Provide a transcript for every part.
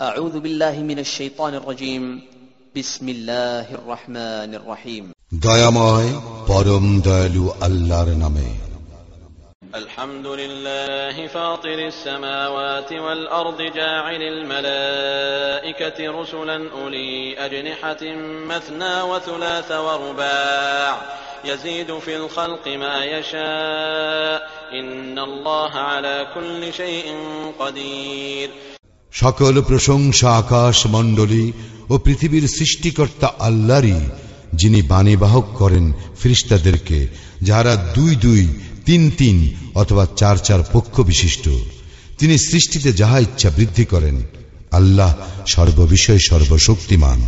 أعوذ بالله من الشيطان الرجيم بسم الله الرحمن الرحيم দয়াময় পরম দয়ালু আল্লাহর নামে الحمد لله فاطر السماوات والأرض جاعل الملائكة رسلا أولي أجنحة مثنى وثلاث ورباع يزيد في الخلق ما يشاء إن الله على كل شيء قدير সকল প্রশংসা আকাশ মণ্ডলী ও পৃথিবীর সৃষ্টিকর্তা আল্লাহরই, যিনি বাণীবাহক করেন ফিরিস্তাদেরকে যারা দুই দুই, তিন তিন অথবা চার চার পক্ষ বিশিষ্ট। তিনি সৃষ্টিতে যাহা ইচ্ছা বৃদ্ধি করেন। আল্লাহ সর্ববিষয়ে সর্বশক্তিমান।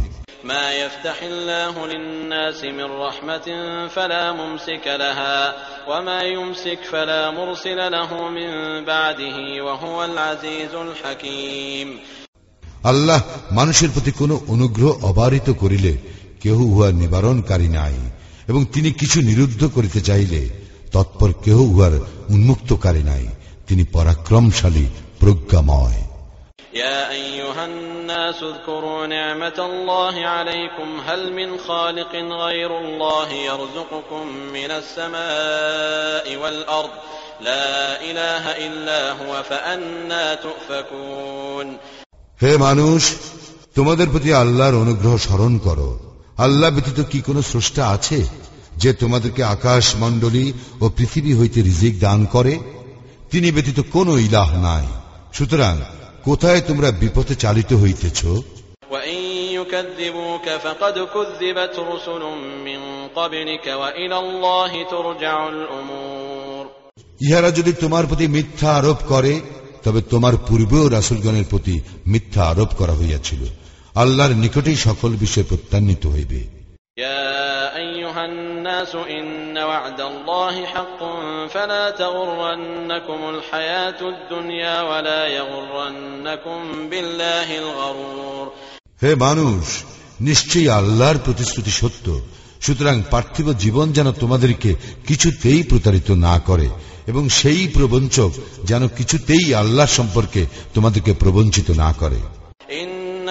ما يفتح الله للناس من رحمة فلا ممسك لها وما يمسك فلا مرسل له من بعده وهو العزيز الحكيم আল্লাহ মানুষের প্রতি কোনো অনুগ্রহ অবারিত করিলে কেহ উহার নিবারণকারী নাই এবং তিনি কিছু নিরুদ্ধ করিতে চাইলে তৎপর কেহ উহার উন্মুক্তকারী নাই তিনি পরাক্রমশালী প্রজ্ঞাময় يا أيها الناس اذكروا نعمة الله عليكم هل من خالق غير الله يرزقكم من السماء والأرض لا إله إلا هو فأنا تؤفكون হে মানুষ তোমাদের প্রতি আল্লাহর অনুগ্রহ স্মরণ করো আল্লাহ ব্যতীত কি কোনো স্রষ্টা আছে যে তোমাদেরকে আকাশ মণ্ডলী ও পৃথিবী হইতে রিজিক দান করে তিনি ব্যতীত কোনো ইলাহ নাই সুতরাং কোথায় তোমরা বিপথে চালিত হইতেছ? ইহারা যদি তোমার প্রতি মিথ্যা আরোপ করে তবে তোমার পূর্বেও রাসুলগণের প্রতি মিথ্যা আরোপ করা হইয়াছিল। আল্লাহর নিকটেই সকল বিষয় প্রত্যান্বিত হইবে। أيها الناس إن وعد الله حق فلا تغرنكم الحياة الدنيا ولا يغرنكم بالله الغرور হে মানুষ নিশ্চয়ই আল্লাহর প্রতিশ্রুতি সত্য সুতরাং পার্থিব জীবন যেন তোমাদেরকে কিছুতেই প্রতারিত না করে এবং সেই প্রবঞ্চক যেন কিছুতেই আল্লাহ সম্পর্কে তোমাদেরকে প্রবঞ্চিত না করে إن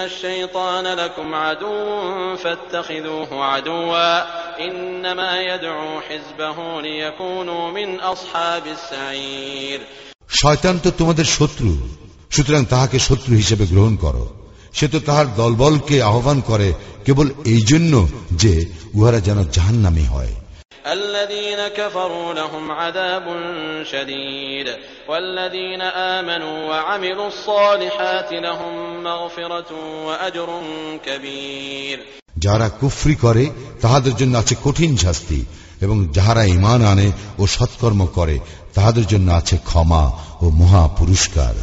الشيطان لكم عدو فاتخذوه عدوا إنما يدعو حزبه ليكونوا من أصحاب السعير শয়তান তো তোমাদের শত্রু সুতরাং তাহাকে শত্রু হিসেবে গ্রহণ করো সে তো তাহার দলবলকে আহ্বান করে কেবল এই জন্য যে উহারা যেন জাহান্নামী হয় الذين كفروا لهم عذاب شديد والذين آمنوا وعملوا الصالحات لهم مغفرة وأجر كبير যারা কুফরি করে তাহাদের জন্য আছে কঠিন শাস্তি এবং যাহারা ইমান আনে ও সৎকর্ম করে তাহাদের জন্য আছে ক্ষমা ও মহা পুরস্কার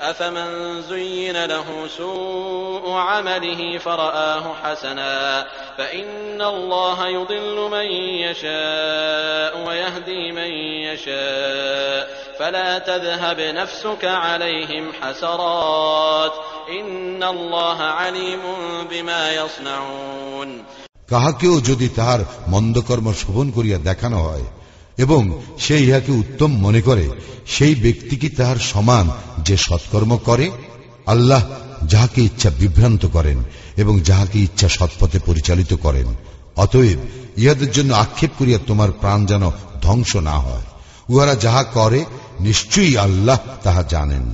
أفمن زين له سوء عمله فرآه حسنا فإن الله يضل من يشاء ويهدي من يشاء فلا تذهب نفسك عليهم حسرات إن الله عليم بما يصنعون কাহাকেও যদি তাহার মন্দকর্ম শোভন করিয়া দেখানো হয় এবং সে ইহাকে উত্তম মনে করে সেই ব্যক্তি কি তাহার সমান যে সৎকর্ম করে আল্লাহ যাহাকে ইচ্ছা বিভ্রান্ত করেন এবং যাহাকে ইচ্ছা সৎপথে পরিচালিত করেন অতএব ইহাদের জন্য আক্ষেপ করিয়া তোমার প্রাণ যেন ধ্বংস না হয় উহারা যাহা করে নিশ্চয়ই আল্লাহ তাহা জানেন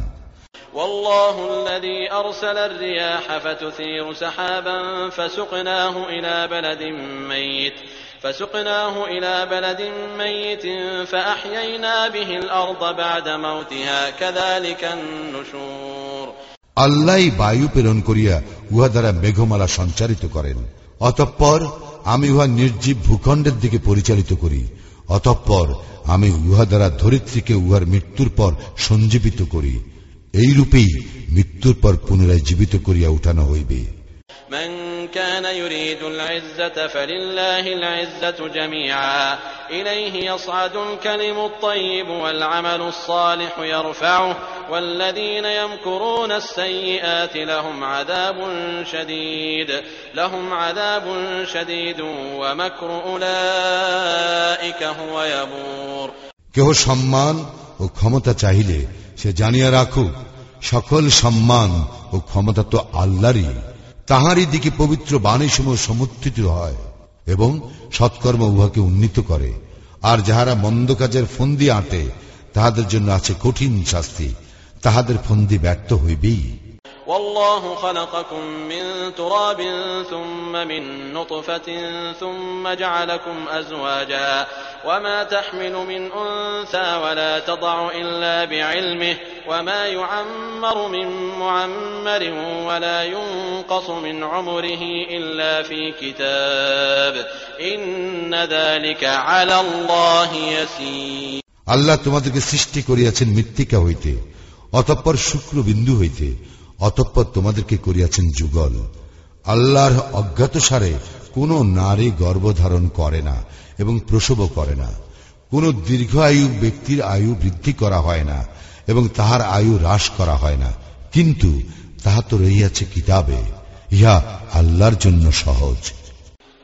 والله الذي أرسل الرياح فتثير سحابا فسقناه إلى بلد ميت فسقناه إلى بلد ميت فأحيينا به الأرض بعد موتها كذلك النشور আল্লাহ বায়ু প্রেরণ করিয়া উহা দ্বারা মেঘমালা সঞ্চারিত করেন অতঃপর আমি উহা নির্জীব ভূখণ্ডের দিকে পরিচালিত করি অতঃপর আমি উহা দ্বারা ধরিত্রীকে উহার মৃত্যুর পর সঞ্জীবিত করি এই রূপেই মৃত্যুর পর পুনরায় জীবিত করিয়া উঠানো হইবে من كان يريد العزة فلله العزة جميعا إليه يصعد الكلم الطيب والعمل الصالح يرفعه والذين يمكرون السيئات لهم عذاب شديد لهم عذاب شديد ومكر أولئك هو يبور কেহ সম্মান ও ক্ষমতা চাহিলে সে জানিয়া রাখুক সকল সম্মান ও ক্ষমতা তো আল্লাহরই তাহারই দিকে পবিত্র বাণী বাণীসমূহ সমর্থিত হয় এবং সৎকর্ম উহাকে উন্নীত করে। আর যাহারা মন্দ কাজের ফন্দি আঁটে, তাহাদের জন্য আছে কঠিন শাস্তি। তাহাদের ফন্দি ব্যর্থ হইবেই। والله خلقكم من تراب ثم من نطفة ثم جعلكم أزواجا وما تحمل من أنثى ولا تضع إلا بعلمه وما يعمر من معمر ولا ينقص من عمره إلا في كتاب إن ذلك على الله يسير আল্লাহ তোমাদেরকে সৃষ্টি করিয়াছেন মৃত্তিকা হইতে অতঃপর শুক্র বিন্দু হইতে অতঃপর তোমাদেরকে করিয়াছেন যুগল। আল্লাহর অজ্ঞাত সারে কোন নারী গর্ভধারণ করে না এবং প্রসবও করে না। কোন দীর্ঘ আয়ু ব্যক্তির আয়ু বৃদ্ধি করা হয় না এবং তাহার আয়ু হ্রাস করা হয় না। কিন্তু তাহা তো রইয়াছে কিতাবে। ইহা আল্লাহর জন্য সহজ।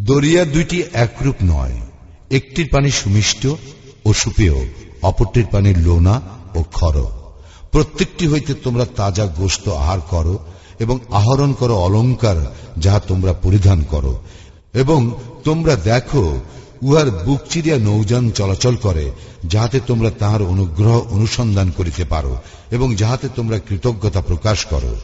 দরিয়া দুইটি একরূপ নয়। একটির পানি সুমিষ্ট ও সুপেয়, অপরটির পানি লোনা ও খর। প্রত্যেকটি হইতে তোমরা তাজা গোস্ত আহার করো এবং আহরণ করো অলঙ্কার যাহা তোমরা পরিধান করো। এবং তোমরা দেখো, উহার বুক চিরিয়া নৌযান চলাচল করে, যাহাতে তোমরা তাহার অনুগ্রহ অনুসন্ধান করিতে পারো এবং যাহাতে তোমরা কৃতজ্ঞতা প্রকাশ করো।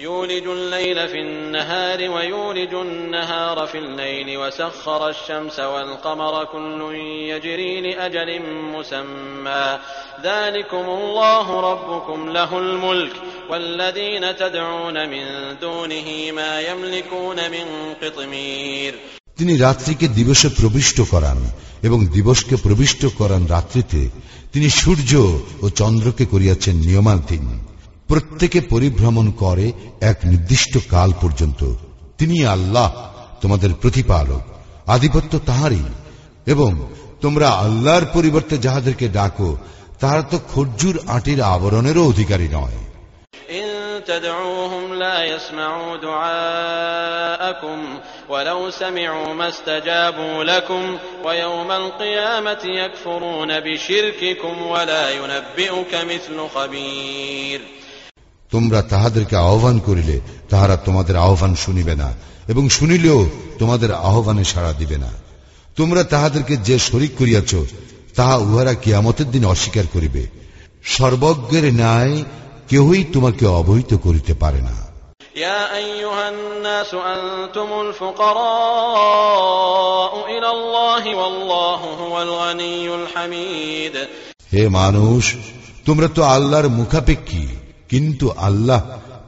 يولج الليل في النهار ويولج النهار في الليل وسخر الشمس والقمر كل يجري لأجل مسمى ذلكم الله ربكم له الملك والذين تدعون من دونه ما يملكون من قطمير তিনি রাত্রিকে দিবসে প্রবিষ্ট করান এবং দিবসকে প্রবিষ্ট করান রাত্রিতে তিনি সূর্য ও চন্দ্রকে করিয়াছেন নিয়মাধীন প্রত্যেকে পরিভ্রমণ করে এক নির্দিষ্ট কাল পর্যন্ত তিনি আল্লাহ তোমাদের প্রতিপালক আধিপত্য তাহারই এবং তোমরা আল্লাহর পরিবর্তে যাহাদেরকে ডাকো তাহারা তো খরজুর আটির আবরণেরও অধিকারী নয় إن تدعوهم لا يسمعوا دعاءكم ولو سمعوا ما استجابوا لكم ويوم القيامة يكفرون بشرككم ولا ينبئك مثل خبير তোমরা তাহাদেরকে আহ্বান করিলে তাহারা তোমাদের আহ্বান শুনিবে না এবং শুনিলেও তোমাদের আহ্বানে সাড়া দিবে না তোমরা তাহাদেরকে যে শরিক করিয়াছ তাহা উহারা কিয়ামতের দিন অস্বীকার করিবে সর্বজ্ঞের ন্যায় কেহই তোমাকে অবহিত করিতে পারে না يا أيها الناس أنتم الفقراء إلى الله والله هو الغني الحميد হে মানুষ তোমরা তো আল্লাহর মুখাপেক্ষী কিন্তু আল্লাহ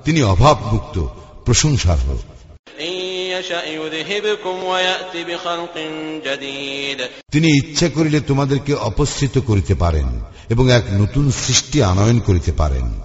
তিনি অভাব মুক্ত প্রশংসার হোক। তিনি ইচ্ছা করিলে তোমাদেরকে অপস্থিত করিতে পারেন এবং এক নতুন সৃষ্টি আনয়ন করিতে পারেন।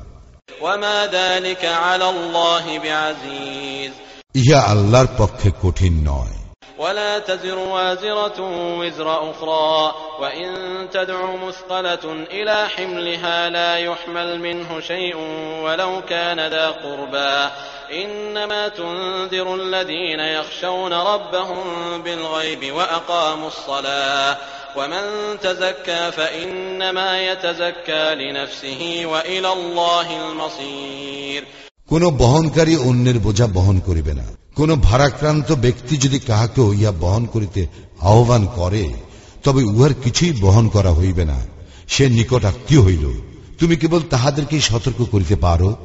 ইহা আল্লাহর পক্ষে কঠিন নয়। ولا تزر وازرة وزر أخرى وإن تدع مثقلة إلى حملها لا يحمل منه شيء ولو كان ذا قربى إنما تنذر الذين يخشون ربهم بالغيب وأقاموا الصلاة ومن تزكى فإنما يتزكى لنفسه وإلى الله المصير কোন বহনকারী অন্যের বোঝা বহন করিবে না কোন ভারাক্রান্ত ব্যক্তি যদি কাহাকেও ইয়া বহন করিতে আহ্বান করে তবে উহার কিছুই বহন করা হইবে না। সে নিকট আত্মীয় হইল। তুমি কেবল তাহাদেরকেই সতর্ক করিতে পারো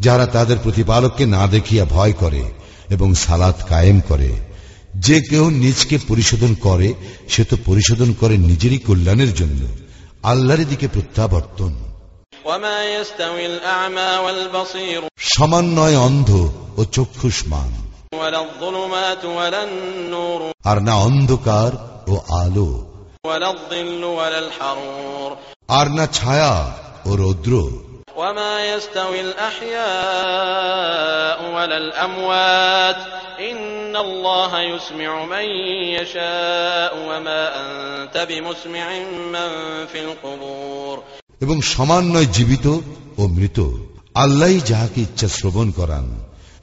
যারা তাদের প্রতিপালককে না দেখিয়া ভয় করে এবং সালাত কায়েম করে। যে কেউ নিজকে পরিশোধন করে সে তো পরিশোধন করে নিজেরই কল্যাণের জন্য। আল্লাহর দিকে প্রত্যাবর্তন। সমান নয় অন্ধ ও চক্ষুষ্মান। ولا الظلمات ولا النور আর না অন্ধকার ও আলো ولا الظل ولا الحرور আর না ছায়া ও রৌদ্র وما يستوي الأحياء ولا الأموات إن الله يسمع من يشاء وما أنت بمسمع من في القبور এবং সমান নয় জীবিত ও মৃত আল্লাহ যাহাকে ইচ্ছা শ্রবণ করান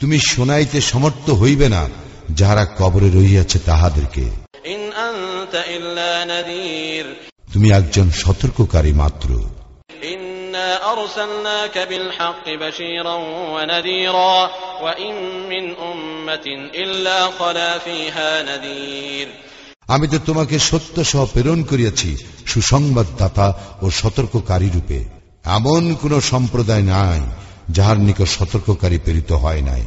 তুমি শোনাইতে সমর্থ হইবে না যাহারা কবরে রইয়াছে তাহাদেরকে। তুমি একজন সতর্ককারী মাত্র। আমি তো তোমাকে সত্য সহ প্রেরণ করিয়াছি সুসংবাদদাতা ও সতর্ককারী রূপে। এমন কোন সম্প্রদায় নাই যাহার নিকট সতর্ককারী প্রেরিত হয় নাই।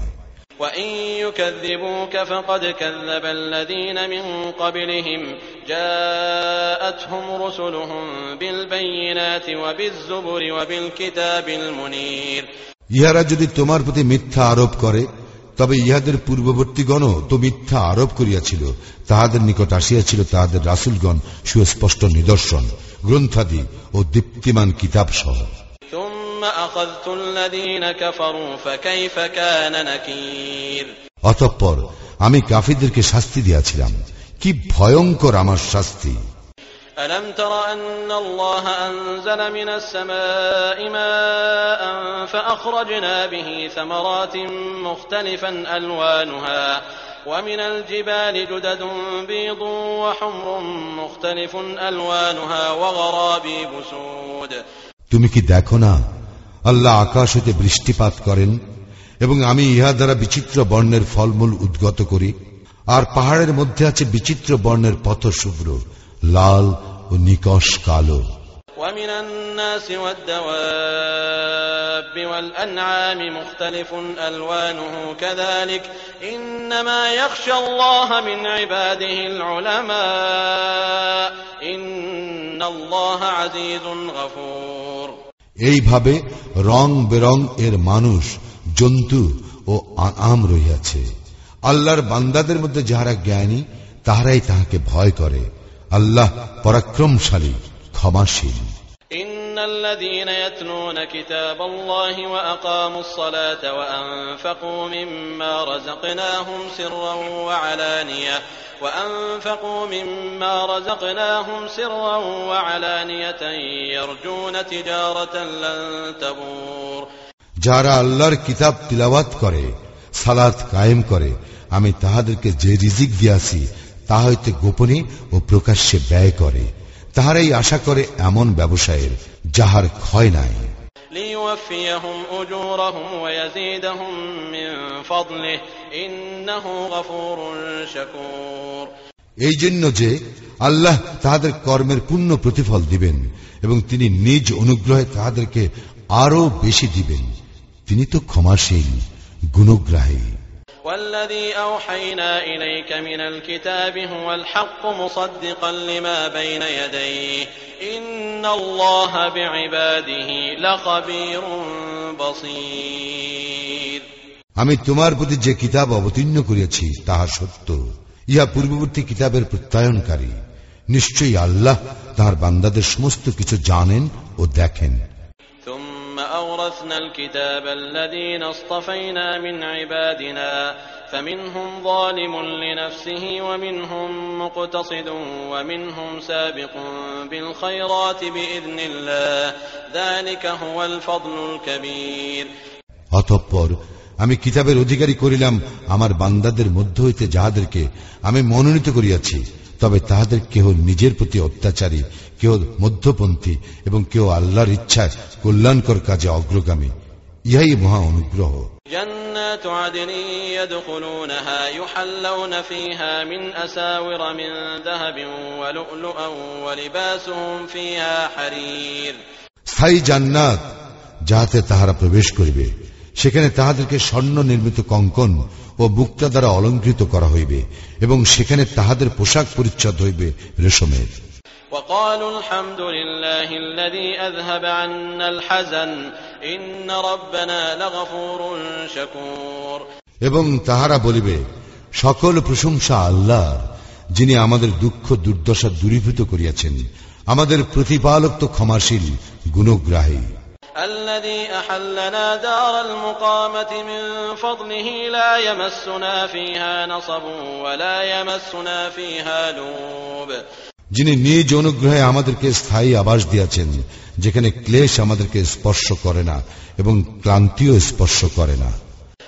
ইহারা যদি তোমার প্রতি মিথ্যা আরোপ করে তবে ইহাদের পূর্ববর্তীগণও তো মিথ্যা আরোপ করিয়াছিল তাহাদের নিকট আসিয়াছিল তাহাদের রাসুলগণ সুস্পষ্ট নিদর্শন গ্রন্থাদি ও দীপ্তিমান কিতাব সহ অতঃপর আমি কাফিরদেরকে শাস্তি দিয়াছিলাম কি ভয়ঙ্কর আমার শাস্তি ألم تر أن الله أنزل من السماء ماء فأخرجنا به ثمرات مختلفا ألوانها ومن الجبال جدد بيض وحمر مختلف ألوانها وغرابيب سود তুমি কি দেখো না আল্লাহ আকাশ হতে বৃষ্টিপাত করেন এবং আমি ইহা দ্বারা বিচিত্র বর্ণের ফলমূল উদ্গত করি আর পাহাড়ের মধ্যে আছে বিচিত্র বর্ণের পথ শুভ্র লাল ও নিকশ কালো ومن الناس والدواب والأنعام مختلف ألوانه كذلك إنما يخشى الله من عباده العلماء إن الله عزيز غفور এইভাবে রং বেরং এর মানুষ, জন্তু ও আম রহিয়াছে। আল্লাহর বান্দাদের মধ্যে যাহারা জ্ঞানী, তাহারাই তাহাকে ভয় করে। আল্লাহ পরাক্রমশালী, ক্ষমাশীল। إن الذين يتلون كتاب الله وأقاموا الصلاة وأنفقوا مما رزقناهم سرا وعلانية وأنفقوا مما رزقناهم سرا وعلانية يرجون تجارة لن تبور যারা আল্লাহর কিতাব তিলাওয়াত করে সালাত কায়েম করে আমি তাহাদেরকে যে রিজিক দিয়াছি তা হইতে গোপনে ও প্রকাশ্যে ব্যয় করে তাহারাই আশা করে এমন ব্যবসায়ের যাহার ক্ষয় নাই। এই জন্য যে আল্লাহ তাহাদের কর্মের পূর্ণ প্রতিফল দিবেন এবং তিনি নিজ অনুগ্রহে তাহাদেরকে আরও বেশি দিবেন তিনি তো ক্ষমাসীন গুণগ্রাহী। والذي أوحينا إليك من الكتاب هو الحق مصدقا لما بين يديه إن الله بعباده لخبير بصير আমি তোমার প্রতি যে কিতাব অবতীর্ণ করিয়াছি তাহা সত্য ইহা পূর্ববর্তী কিতাবের প্রত্যয়নকারী নিশ্চয়ই আল্লাহ তাহার বান্দাদের সমস্ত কিছু জানেন ও দেখেন ثم أورثنا الكتاب الذين اصطفينا من عبادنا فمنهم ظالم لنفسه ومنهم مقتصد ومنهم سابق بالخيرات بإذن الله ذلك هو الفضل الكبير অতঃপর আমি কিতাবের অধিকারী করিলাম আমার বান্দাদের মধ্য হইতে যাহাদেরকে আমি মনোনীত করিয়াছি তবে তাহাদের কেহ নিজের প্রতি অত্যাচারী কেহ মধ্যপন্থী এবং কেউ আল্লাহর ইচ্ছায় কল্যাণকর কাজে অগ্রগামী ইহাই মহা অনুগ্রহ جنات عدن يدخلونها يحلون فيها من أساور من ذهب ولؤلؤا ولباسهم فيها حرير স্থায়ী জান্নাত যাহাতে তাহারা প্রবেশ করিবে সেখানে তাহাদেরকে স্বর্ণ নির্মিত কঙ্কন ও মুক্তা দ্বারা অলঙ্কৃত করা হইবে এবং সেখানে তাহাদের পোশাক পরিচ্ছদ হইবে রেশমের وقالوا الحمد لله الذي أذهب عنا الحزن إن ربنا لغفور شكور এবং তাহারা বলিবে সকল প্রশংসা আল্লাহ যিনি আমাদের দুঃখ দুর্দশা দূরীভূত করিয়াছেন আমাদের প্রতিপালক তো ক্ষমাশীল গুণগ্রাহী الذي أحلنا دار المقامة من فضله لا يمسنا فيها نصب ولا يمسنا فيها لوب যিনি নিজ অনুগ্রহে আমাদেরকে স্থায়ী আবাস দিয়েছেন যেখানে ক্লেশ আমাদেরকে স্পর্শ করে না এবং ক্লান্তিও স্পর্শ করে না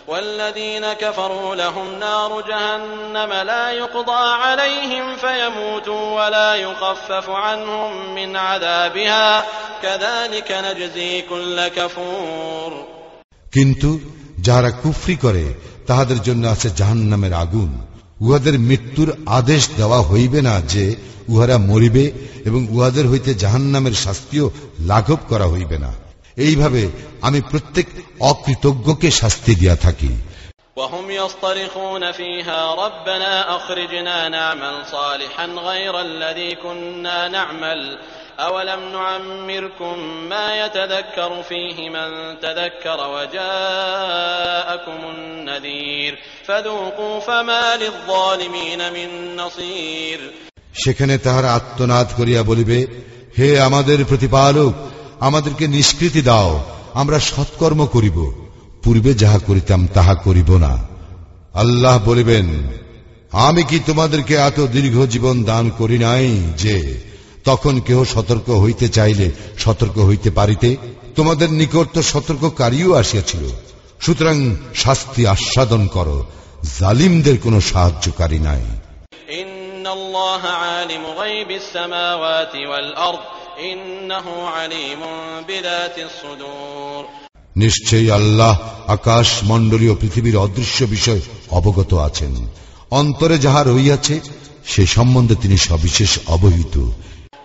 والذين كفروا لهم نار جهنم لا يقضى عليهم فيموتوا ولا يخفف عنهم من عذابها كذلك نجزي كل كفور কিন্তু যাহারা কুফরি করে তাহাদের জন্য আছে জাহান্নামের আগুন উহাদের মৃত্যুর আদেশ দেওয়া হইবে না যে উহারা মরিবে এবং উহাদের হইতে জাহান্নামের শাস্তিও লাঘব করা হইবে না এইভাবে আমি প্রত্যেক অকৃতজ্ঞকে শাস্তি দিয়া থাকি وهم يصطرخون فيها ربنا أخرجنا نعمل صالحا غير الذي كنا نعمل أولم نعمركم ما يتذكر فيه من تذكر وجاءكم النذير فذوقوا فما للظالمين من نصير সেখানে তাহারা আত্মনাদ করিয়া বলিবে হে আমাদের প্রতিপালক আমাদেরকে নিষ্কৃতি দাও, আমরা সৎকর্ম করিব, পূর্বে যাহা করিতাম তাহা করিব না। আল্লাহ বলিবেন, আমি কি তোমাদেরকে এত দীর্ঘ জীবন দান করি নাই যে তখন কেহ সতর্ক হইতে চাইলে সতর্ক হইতে পারিতে? তোমাদের নিকট তো সতর্ককারীও আসিয়াছিল। সুতরাং শাস্তি আস্বাদন করো, জালিমদের কোন সাহায্যকারী নাই। إنه عليم بذات الصدور নিশ্চয়ই আল্লাহ আকাশ মণ্ডলীয় পৃথিবীর অদৃশ্য বিষয় অবগত আছেন অন্তরে যাহা রইয়াছে সে সম্বন্ধে তিনি সবিশেষ অবহিত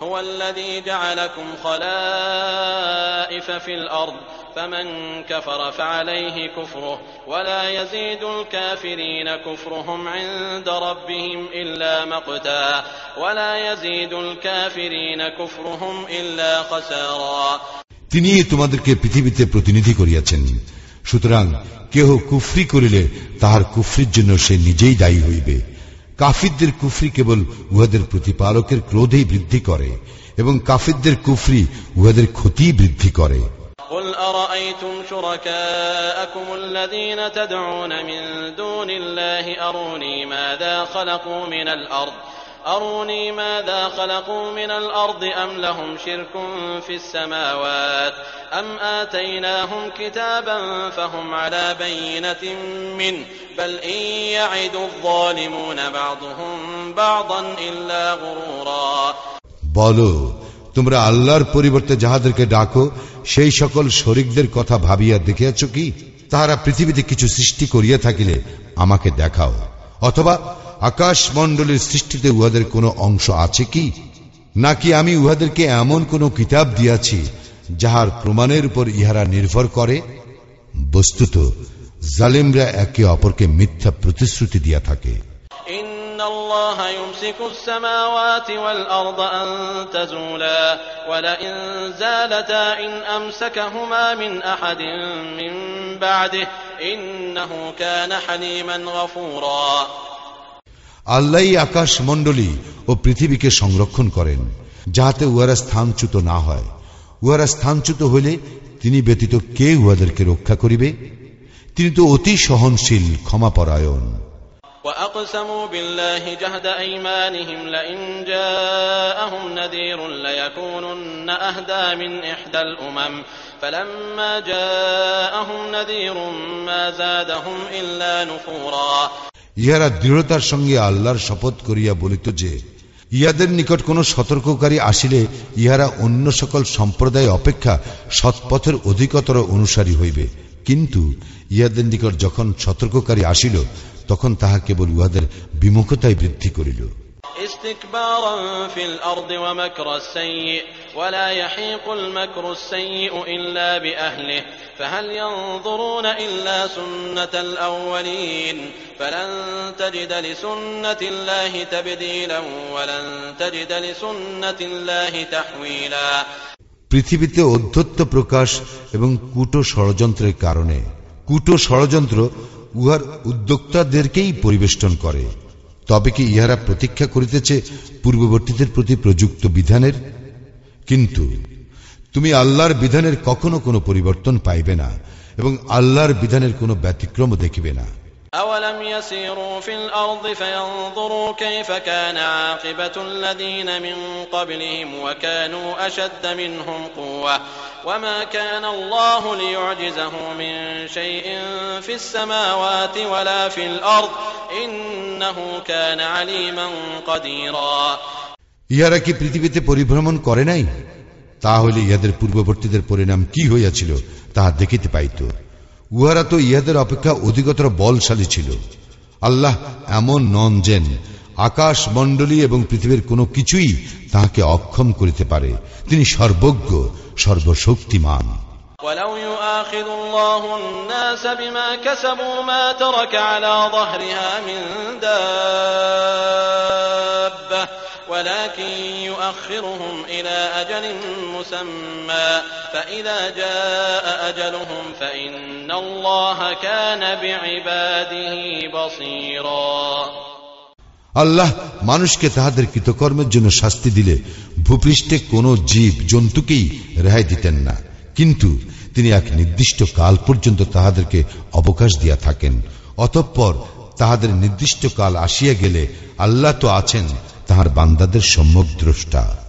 هو الذي جعلكم خلائف في الأرض فمن كفر فعليه كفره ولا يزيد الكافرين كفرهم عند ربهم إلا مقتا ولا يزيد الكافرين كفرهم إلا خسارا তিনি তোমাদেরকে পৃথিবীতে প্রতিনিধি করিয়াছেন সুতরাং কেহ কুফরি করিলে তাহার কুফরির জন্য সে নিজেই দায়ী হইবে কাফিরদের কুফরি কেবল উহাদের প্রতিপালকের ক্রোধেই বৃদ্ধি করে এবং কাফিরদের কুফরি উহাদের ক্ষতি বৃদ্ধি করে قل أرأيتم شركاءكم الذين تدعون من دون الله أروني ماذا خلقوا من الأرض؟ أروني ماذا خلقوا من الأرض أم لهم شرك في السماوات؟ أم آتيناهم كتابا فهم على بينة منه؟ بل إن يعد الظالمون بعضهم بعضا إلا غرورا. বলো তোমরা আল্লাহর পরিবর্তে যাহাদেরকে ডাকো, সেই সকল শরিকদের কথা ভাবিয়া দেখিয়াছ কি? তাহারা পৃথিবীতে কিছু সৃষ্টি করিয়া থাকিলে আমাকে দেখাও। অথবা আকাশ মণ্ডলের সৃষ্টিতে উহাদের কোনো অংশ আছে কি? নাকি আমি উহাদেরকে এমন কোন কিতাব দিয়াছি, যাহার প্রমাণের উপর ইহারা নির্ভর করে? বস্তুত, জালিমরা একে অপরকে মিথ্যা প্রতিশ্রুতি দিয়া থাকে। الله يمسك السماوات والأرض أن تزولا ولئن زالتا إن أمسكهما من أحد من بعده إنه كان حليما غفورا আল্লাহ আকাশ মণ্ডলী ও পৃথিবীকে সংরক্ষণ করেন যাহাতে উহারা স্থানচ্যুত না হয় উহারা স্থানচ্যুত হইলে তিনি ব্যতীত কে উহাদেরকে রক্ষা করিবে তিনি তো অতি সহনশীল ক্ষমাপরায়ণ وأقسموا بالله جهد أيمانهم لئن جاءهم نذير ليكونن أهدى من إحدى الأمم فلما جاءهم نذير ما زادهم إلا نفورا ইহারা দৃঢ়তার সঙ্গে আল্লাহর শপথ করিয়া বলিত যে ইহাদের নিকট কোন সতর্ককারী আসিলে ইহারা অন্য সকল সম্প্রদায় অপেক্ষা সৎপথের অধিকতর অনুসারী হইবে কিন্তু ইহাদের নিকট যখন সতর্ককারী আসিল তখন তাহা কেবল উহাদের বিমুখতায় বৃদ্ধি করিল استكبارا في الأرض ومكر السيء ولا يحيق المكر السيء إلا بأهله فهل ينظرون إلا سنة الأولين فلن تجد لسنة الله تبديلا ولن تجد لسنة الله تحويلا পৃথিবীতে অধ্যত্ত প্রকাশ এবং কূট ষড়যন্ত্রের কারণে কূট ষড়যন্ত্র উহার উদ্যোক্তাদেরকেই পরিবেষ্টন করে তবে কি ইহারা প্রতীক্ষা করিতেছে পূর্ববর্তীদের প্রতি প্রযুক্ত বিধানের কিন্তু তুমি আল্লাহর বিধানের কখনো কোনো পরিবর্তন পাইবে না এবং আল্লাহর বিধানের কোনো ব্যতিক্রমও দেখিবে না أولم يسيروا في الأرض فينظروا كيف كان عاقبة الذين من قبلهم وكانوا أشد منهم قوة وما كان الله ليعجزه من شيء في السماوات ولا في الأرض إنه كان عليما قديرا ইহারা কি পৃথিবীতে পরিভ্রমণ করে নাই তাহলে ইহাদের পূর্ববর্তীদের পরিণাম কি হইয়াছিল তাহা দেখিতে পাইত উহারা তো ইহাদের অপেক্ষা অধিকতর বলশালী ছিল আল্লাহ এমন নন যেন আকাশ মণ্ডলী এবং পৃথিবীর কোনো কিছুই তাহাকে অক্ষম করিতে পারে তিনি সর্বজ্ঞ সর্বশক্তিমান ولو يؤاخذ الله الناس بما كسبوا ما ترك على ظهرها من دابة ولكن يؤخرهم إلى أجل مسمى فإذا جاء أجلهم فإن الله كان بعباده بصيرا আল্লাহ মানুষকে তাহাদের কৃতকর্মের জন্য শাস্তি দিলে ভূপৃষ্ঠে কোন জীব জন্তুকেই রেহাই দিতেন না। কিন্তু তিনি এক নির্দিষ্ট কাল পর্যন্ত তাহাদেরকে অবকাশ দিয়া থাকেন। অতঃপর তাহাদের নির্দিষ্ট কাল আসিয়া গেলে আল্লাহ তো আছেন, তাহার বান্দাদের সম্যক দ্রষ্টা।